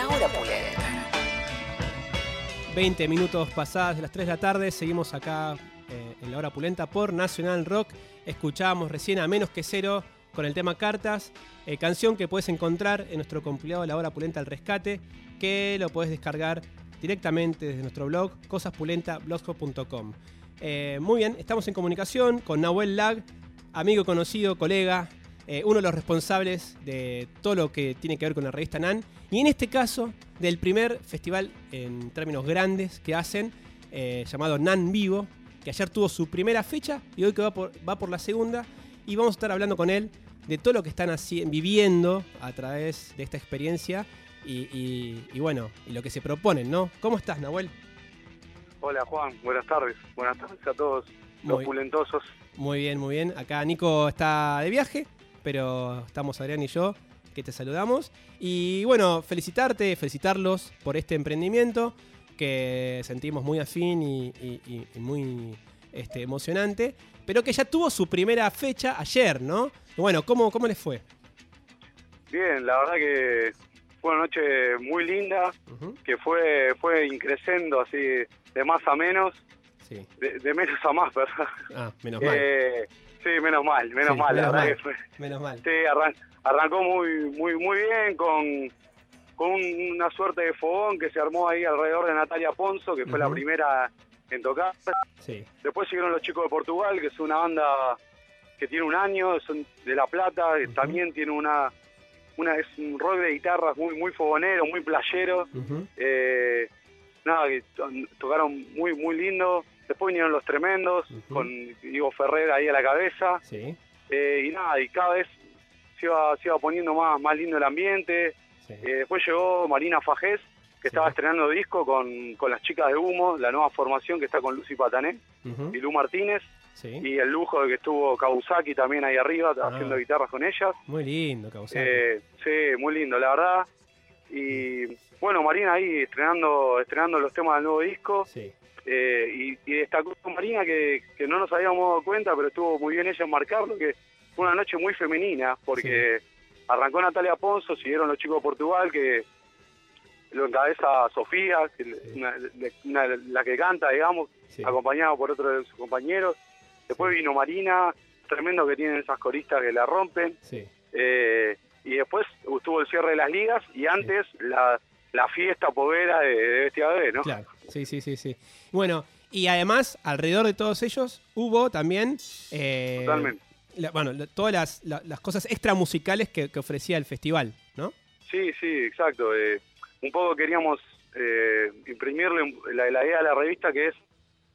La hora pulenta. 20 minutos pasadas de las 3 de la tarde, seguimos acá eh, en la hora pulenta por Nacional Rock. Escuchábamos recién a menos que cero con el tema Cartas, eh, canción que puedes encontrar en nuestro compilado La hora pulenta al rescate, que lo puedes descargar directamente desde nuestro blog cosaspulenta.blogspot.com. Eh, muy bien, estamos en comunicación con Nahuel Lag, amigo conocido, colega, eh, uno de los responsables de todo lo que tiene que ver con la revista NAN, y en este caso del primer festival en términos grandes que hacen, eh, llamado NAN Vivo, que ayer tuvo su primera fecha y hoy que va por, va por la segunda, y vamos a estar hablando con él de todo lo que están así, viviendo a través de esta experiencia y, y- y bueno, y lo que se proponen, ¿no? ¿Cómo estás, Nahuel? Hola Juan, buenas tardes. Buenas tardes a todos los pulentosos. Muy bien, muy bien. Acá Nico está de viaje, pero estamos Adrián y yo que te saludamos. Y bueno, felicitarte, felicitarlos por este emprendimiento que sentimos muy afín y, y- y- y muy este, emocionante, pero que ya tuvo su primera fecha ayer, ¿no? Bueno, ¿cómo, cómo les fue? Bien, la verdad que fue una noche muy linda, que fue fue increciendo así de más a menos, Sí. de, de menos a más, ¿verdad? Ah, menos mal. Eh, sí, menos mal, menos Sí, mal, menos mal. fue. Menos mal. Sí, arran- arrancó muy muy muy bien con con una suerte de fogón que se armó ahí alrededor de Natalia Ponzo, que fue la primera en tocar. Sí. Después siguieron los chicos de Portugal, que es una banda que tiene un año, son de La Plata, Ujú. también tiene una, una es un rock de guitarras muy muy fogonero, muy playero. Eh, nada, que to- tocaron muy muy lindo. Después vinieron los tremendos, con Diego Ferrer ahí a la cabeza. Sí. Eh, y nada, y cada vez se iba, se iba poniendo más, más lindo el ambiente. sí. Eh, después llegó Marina Fajés, que Sí. estaba estrenando disco con, con las chicas de Humo, la nueva formación que está con Lucy Patané y Lu Martínez. sí. Y el lujo de que estuvo Kawasaki también ahí arriba Ah. haciendo guitarras con ellas. Muy lindo, Causano. Eh, sí, muy lindo, la verdad. Y bueno, Marina ahí estrenando estrenando los temas del nuevo disco. Sí. Eh, y, y destacó Marina que, que no nos habíamos dado cuenta, pero estuvo muy bien ella en marcarlo, que fue una noche muy femenina, porque arrancó Natalia Ponzo, siguieron los chicos de Portugal, que lo encabeza Sofía, que Sí. una- una- la que canta, digamos, sí. acompañado por otro de sus compañeros. Después vino Marina, tremendo que tienen esas coristas que la rompen. Eh, y después estuvo el cierre de las ligas y antes la, la fiesta povera de, de Bestia B, ¿no? Claro, sí, sí, sí, sí. Bueno, y además, alrededor de todos ellos hubo también... eh, Totalmente. la- bueno, todas las, la- las cosas extra musicales que, que ofrecía el festival, ¿no? Sí, sí, exacto. Eh, un poco queríamos eh, imprimirle la, la idea a la revista que es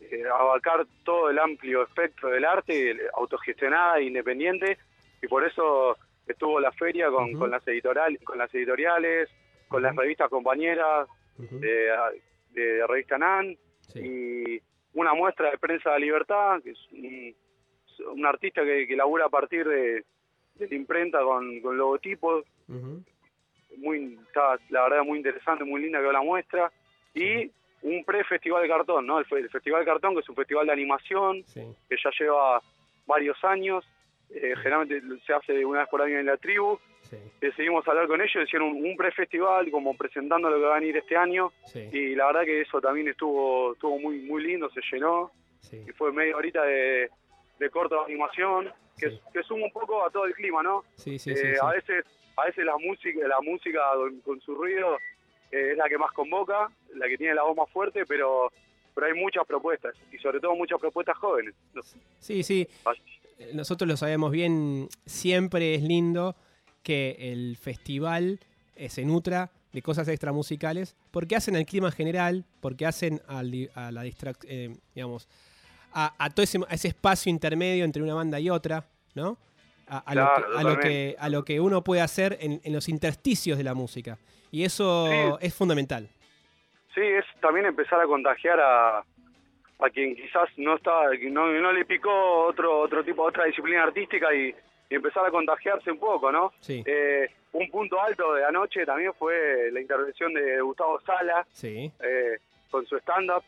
eh, abarcar todo el amplio espectro del arte, el- autogestionada e independiente, y por eso estuvo la feria con, con las editorial, con las editoriales, con las revistas compañeras de, de revista NAN, sí. y una muestra de prensa de libertad, que es un, un artista que, que labura a partir de, de la imprenta con, con logotipos, muy está, la verdad muy interesante, muy linda quedó la muestra. Y un pre-festival de cartón, ¿no? El, el Festival de Cartón, que es un festival de animación sí. que ya lleva varios años, eh, generalmente se hace una vez por año en la tribu, Sí, decidimos hablar con ellos, hicieron un, un pre-festival como presentando lo que va a venir este año sí, y la verdad que eso también estuvo estuvo muy muy lindo, se llenó sí. y fue media horita de, de corta animación que, suma un poco a todo el clima, ¿no? Sí, sí, Eh. A veces, a veces la música, la música con, su ruido eh, es la que más convoca, la que tiene la voz más fuerte, pero pero hay muchas propuestas y sobre todo muchas propuestas jóvenes. No- Sí, sí. Así- Nosotros lo sabemos bien, siempre es lindo que el festival eh, se nutra de cosas extramusicales, porque hacen al clima general, porque hacen al a la distracción, digamos, a, a todo ese, a ese espacio intermedio entre una banda y otra, ¿no? A, a lo, que, a, lo, que, totalmente. a lo que uno puede hacer en, en los intersticios de la música. Y eso es fundamental. Sí, es también empezar a contagiar a, a quien quizás no está, no, no le picó otro otro tipo, otra disciplina artística y, y empezar a contagiarse un poco, ¿no? Sí, Eh, un punto alto de anoche también fue la intervención de Gustavo Sala sí, eh, con su stand-up.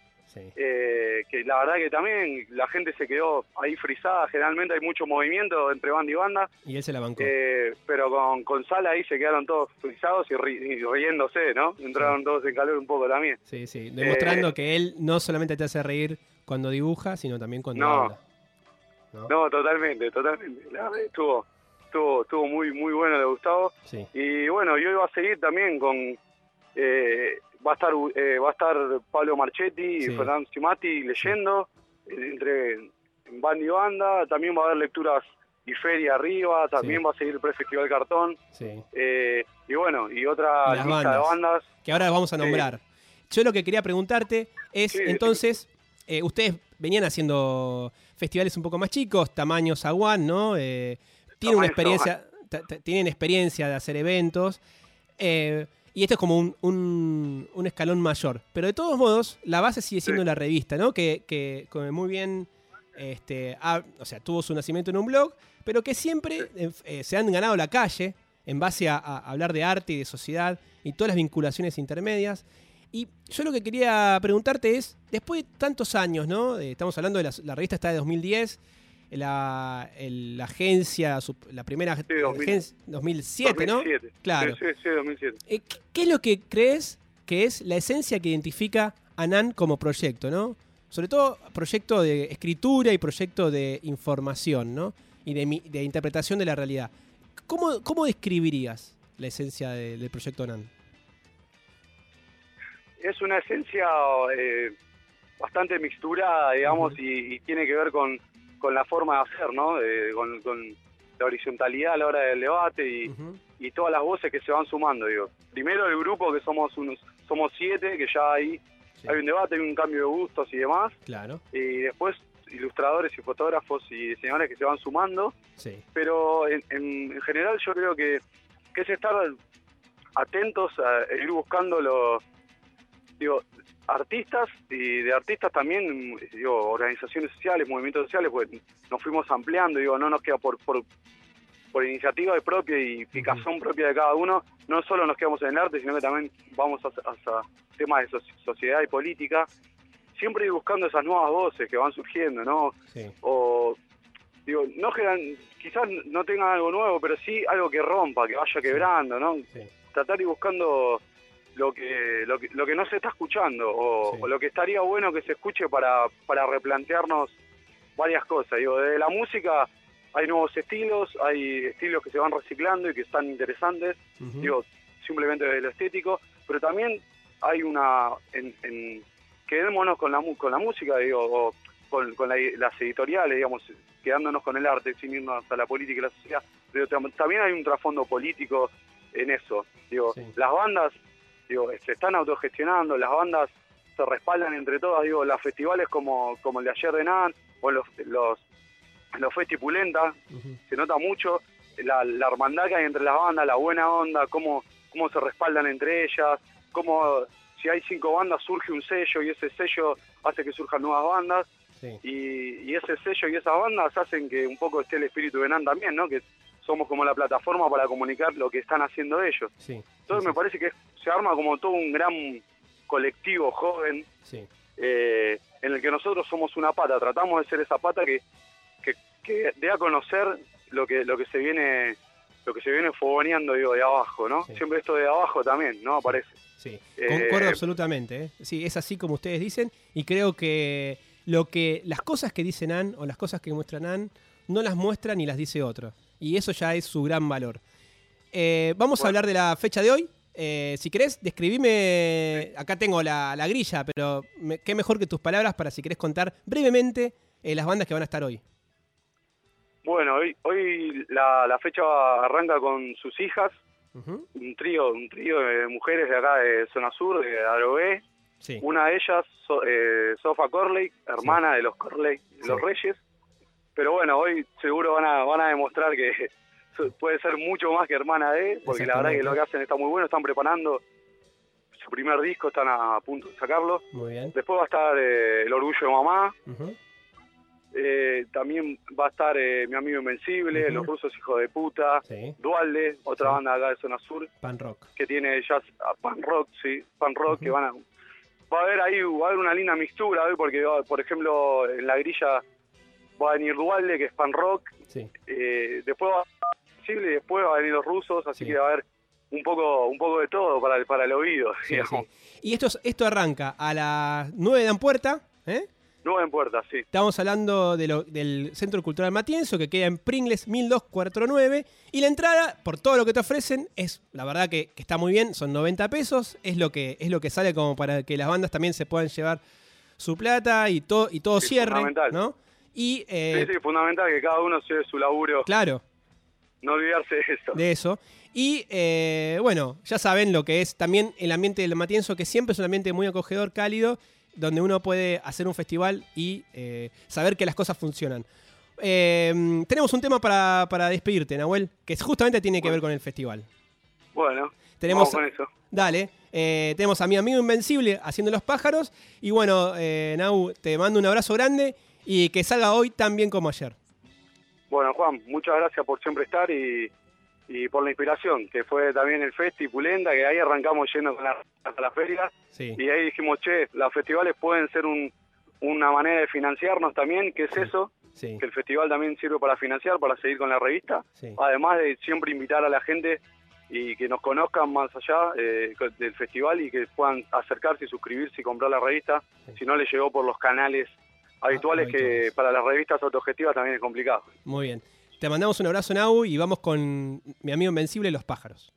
eh, que la verdad que también la gente se quedó ahí frisada, generalmente hay mucho movimiento entre banda y banda. Y él se la bancó. Eh, pero con, con Sala ahí se quedaron todos frisados y, riéndose, ¿no? Entraron todos en calor un poco también. Sí, sí, demostrando que él no solamente te hace reír cuando dibuja, sino también cuando habla. ¿No? totalmente, totalmente. estuvo, estuvo, estuvo muy, muy bueno de Gustavo. Y bueno, yo iba a seguir también con... Eh, va a estar eh, va a estar Pablo Marchetti y Fernando Cimati leyendo eh, entre en banda y banda. También va a haber lecturas y feria arriba. También va a seguir el prefestival cartón. Y bueno y otra lista de bandas que ahora vamos a nombrar. Yo lo que quería preguntarte es entonces ustedes venían haciendo festivales un poco más chicos, tamaño Zaguán, ¿no? Eh, tienen una experiencia, tienen experiencia de hacer eventos. Eh, y esto es como un, un, escalón mayor. Pero de todos modos, la base sigue siendo la revista, ¿no? Que, que muy bien, este, o sea, tuvo su nacimiento en un blog, pero que siempre eh, se han ganado la calle en base a, hablar de arte y de sociedad y todas las vinculaciones intermedias. Y yo lo que quería preguntarte es, después de tantos años, ¿no? Eh, estamos hablando de la, revista está de 2010, la, la agencia, la primera sí, 2007, ¿no? Claro. Sí, sí, 2007. Eh, ¿Qué es lo que crees que es la esencia que identifica a NAN como proyecto, ¿no? Sobre todo proyecto de escritura y proyecto de información, ¿no? Y de, interpretación de la realidad. ¿Cómo, cómo describirías la esencia del proyecto NAN? Es una esencia eh, bastante mixturada, digamos, y, tiene que ver con, con la forma de hacer, ¿no? con, la horizontalidad a la hora del debate y, y, todas las voces que se van sumando, digo. Primero el grupo, que somos unos somos siete, que ya hay, hay un debate, hay un cambio de gustos y demás. Claro. Y después ilustradores y fotógrafos y diseñadores que se van sumando. Sí. Pero en, en, general yo creo que, que es estar atentos a ir buscando los digo, artistas y de artistas también, digo, organizaciones sociales, movimientos sociales, pues nos fuimos ampliando, digo, no nos queda por, por, por iniciativa propia y picazón propia de cada uno, no solo nos quedamos en el arte, sino que también vamos a, temas de sociedad y política, siempre ir buscando esas nuevas voces que van surgiendo, ¿no? O, digo, no quizás no tengan algo nuevo, pero sí algo que rompa, que vaya quebrando, ¿no? Tratar y buscando lo que, lo que, lo que no se está escuchando o, lo que estaría bueno que se escuche para, para replantearnos varias cosas. Digo, desde la música hay nuevos estilos, hay estilos que se van reciclando y que están interesantes, digo, simplemente desde lo estético, pero también hay una, en, en quedémonos con la, con la música, digo, o con, con las editoriales, digamos, quedándonos con el arte, sin irnos a la política y la sociedad, pero también hay un trasfondo político en eso. Digo, las bandas digo, se están autogestionando, las bandas se respaldan entre todas, digo, los festivales como, como el de ayer de Nan, o los, los, los Festipulenta, se nota mucho la, la, hermandad que hay entre las bandas, la buena onda, cómo, cómo se respaldan entre ellas, cómo si hay cinco bandas surge un sello y ese sello hace que surjan nuevas bandas, y, y, ese sello y esas bandas hacen que un poco esté el espíritu de Nan también, ¿no? Que somos como la plataforma para comunicar lo que están haciendo ellos. Entonces me parece que se arma como todo un gran colectivo joven eh, en el que nosotros somos una pata, tratamos de ser esa pata que, que, dé a conocer lo que, lo que se viene lo que se viene fogoneando digo, de abajo, ¿no? Siempre esto de abajo también, ¿no? Aparece. Sí, eh, concuerdo absolutamente. ¿eh? Sí, es así como ustedes dicen y creo que lo que las cosas que dicen Ann o las cosas que muestran Ann no las muestra ni las dice otro y eso ya es su gran valor. Eh, vamos a hablar de la fecha de hoy. Eh, si querés, describime, acá tengo la, grilla, pero qué mejor que tus palabras para si querés contar brevemente eh, las bandas que van a estar hoy. Bueno, hoy, hoy la, fecha arranca con sus hijas, un trío un trío de mujeres de acá de Zona Sur, de Aroé. Una de ellas, Sofa Corley, hermana de los Corley, los Reyes. Pero bueno, hoy seguro van a, van a demostrar que puede ser mucho más que hermana de, porque la verdad que lo que hacen está muy bueno, están preparando su primer disco, están a, punto de sacarlo. Muy bien. Después va a estar eh, El Orgullo de Mamá. Eh, también va a estar eh, Mi Amigo Invencible, Los Rusos Hijos de Puta, Dualde, otra banda acá de Zona Sur. Pan Rock. Que tiene jazz, ah, Pan Rock, sí, Pan Rock, que van a va a haber ahí va a haber una linda mixtura hoy porque va- por ejemplo en la grilla va a venir Dualde que es pan rock Sí. eh, después va a Sensible y después va a venir los rusos así Sí. que va a haber un poco un poco de todo para el, para el oído Sí, digamos. sí. Y esto, es- esto arranca a las 9 de puerta, ¿eh? nueva en puerta sí Estamos hablando de lo- del Centro Cultural Matienzo, que queda en Pringles 1249. Y la entrada, por todo lo que te ofrecen, es la verdad que, que está muy bien, son 90 pesos. Es lo, que, es lo que sale como para que las bandas también se puedan llevar su plata y, todo y todo Sí, cierre. fundamental. ¿no? Y, eh, sí, sí, fundamental que cada uno lleve su laburo claro, no olvidarse de eso de eso. Y eh, bueno, ya saben lo que es también el ambiente del Matienzo, que siempre es un ambiente muy acogedor, cálido, donde uno puede hacer un festival y eh, saber que las cosas funcionan. Eh, tenemos un tema para, para despedirte, Nahuel, que justamente tiene que ver con el festival. bueno Tenemos, vamos con eso dale, eh, tenemos a mi amigo Invencible haciendo los pájaros. Y bueno, Nahu, te mando un abrazo grande y que salga hoy tan bien como ayer. Bueno, Juan, muchas gracias por siempre estar y, y por la inspiración, que fue también el Festi Pulenda, que ahí arrancamos yendo con la, hasta la feria, Sí, y ahí dijimos, che, los festivales pueden ser un, una manera de financiarnos también, ¿qué es eso? sí, Que el festival también sirve para financiar, para seguir con la revista, sí. además de siempre invitar a la gente y que nos conozcan más allá eh, del festival y que puedan acercarse y suscribirse y comprar la revista, si no les llegó por los canales habituales que para las revistas autogestivas también es complicado. Muy bien. Te mandamos un abrazo, Nau, y vamos con mi amigo Invencible, Los Pájaros.